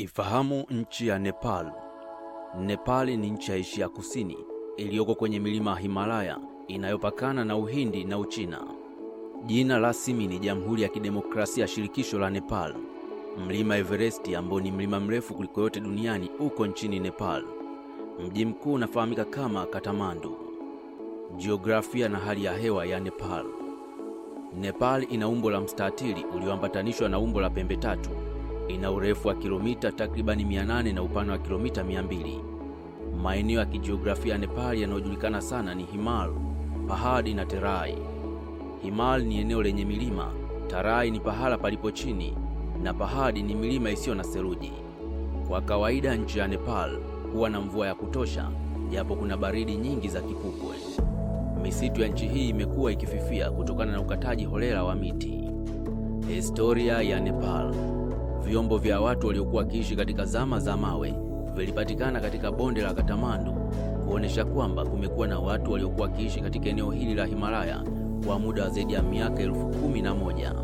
Ifahamu nchi ya Nepal. Nepal ni nchi ya Asia Kusini iliyoko kwenye milima ya Himalaya inayopakana na Uhindi na Uchina. Jina rasmi ni Jamhuri ya Kidemokrasia ya Shirikisho la Nepal. Mlima Everest ambao ni mlima mrefu kuliko yote duniani uko nchini Nepal. Mji mkuu unafahamika kama Kathmandu. Jiografia na hali ya hewa ya Nepal. Nepal ina umbo la mstatili ulioambatanishwa na umbo la pembe tatu. Ina urefu wa kilomita takribani 800 na upana wa kilomita 200. Maeneo ya kijiografia ya Nepali yanayojulikana sana ni Himal, Pahadi na Terai. Himal ni eneo lenye milima, Tarai ni pahala palipo chini na Pahadi ni milima isiyo na seruji. Kwa kawaida nchi ya Nepal huwa na mvua ya kutosha, japo kuna baridi nyingi za kipupwe. Misitu ya nchi hii imekuwa ikififia kutokana na ukataji holela wa miti. Historia ya Nepal. Vyombo vya watu waliokuwa wakiishi katika zama za mawe vilipatikana katika bonde la Katamandu kuonesha kwamba kumekuwa na watu waliokuwa wakiishi katika eneo hili la Himalaya kwa muda wa zaidi ya miaka elfu kumi na moja.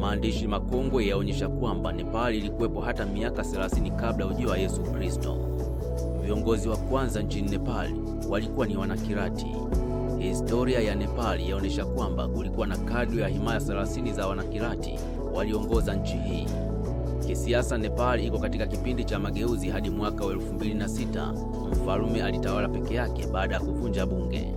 Maandishi makongwe yaonyesha kwamba Nepali ilikuwepo hata miaka 30 kabla ujio wa Yesu Kristo. Viongozi wa kwanza nchini Nepali walikuwa ni Wanakirati. Historia ya Nepali yaonyesha kwamba kulikuwa na kadri ya himaya 30 za Wanakirati waliongoza nchi hii. Kisiasa, Nepal iko katika kipindi cha mageuzi hadi mwaka wa 2006. mfalume alitawala peke yake baada ya kuvunja bunge.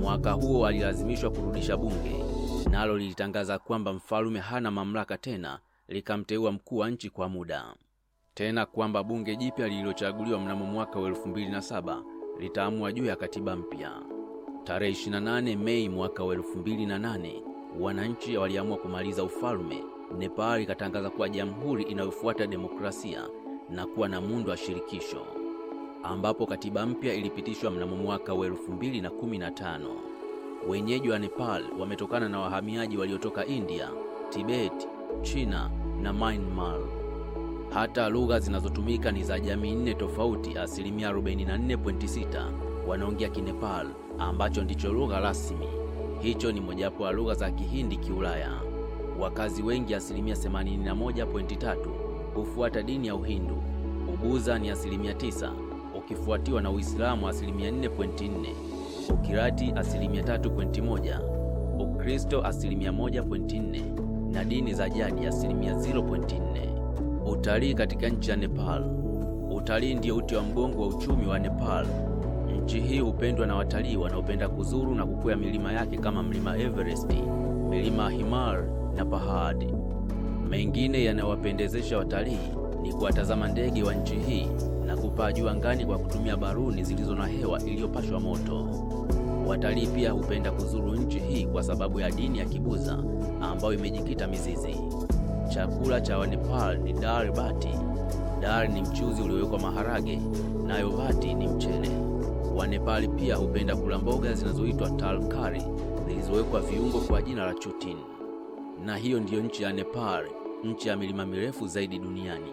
Mwaka huo alilazimishwa kurudisha bunge, nalo lilitangaza kwamba mfalume hana mamlaka tena, likamteua mkuu wa nchi kwa muda, tena kwamba bunge jipya lililochaguliwa mnamo mwaka wa 2007 litaamua juu ya katiba mpya. Tarehe 28 Mei mwaka wa 2008 wananchi waliamua kumaliza ufalme. Nepal ikatangaza kuwa jamhuri inayofuata demokrasia na kuwa na muundo wa shirikisho, ambapo katiba mpya ilipitishwa mnamo mwaka wa 2015. Wenyeji wa Nepal wametokana na wahamiaji waliotoka India, Tibet, China na Myanmar. Hata lugha zinazotumika ni za jamii nne tofauti. Asilimia 44.6 wanaongea Kinepal ambacho ndicho lugha rasmi. Hicho ni mojawapo ya lugha za Kihindi Kiulaya. Wakazi wengi asilimia 81.3 hufuata dini ya Uhindu. Ubuza ni asilimia 9 ukifuatiwa na Uislamu asilimia 4.4, Ukirati asilimia 3.1, Ukristo asilimia 1.4 na dini za jadi asilimia 0.4. Utalii katika nchi ya Nepal. Utalii ndio uti wa mgongo wa uchumi wa Nepal. Nchi hii hupendwa na watalii wanaopenda kuzuru na kukwea milima yake kama mlima Everest, milima Himal na Pahadi. Mengine yanayowapendezesha watalii ni kuwatazama ndege wa nchi hii na kupaa juu angani kwa kutumia baruni zilizo na hewa iliyopashwa moto. Watalii pia hupenda kuzuru nchi hii kwa sababu ya dini ya Kibuza ambayo imejikita mizizi. Chakula cha Wanepal ni dal bati. Dal ni mchuzi uliowekwa maharage, nayo bati ni mchele. Wanepali pia hupenda kula mboga zinazoitwa talkari zilizowekwa viungo kwa jina la chutin. Na hiyo ndiyo nchi ya Nepal, nchi ya milima mirefu zaidi duniani.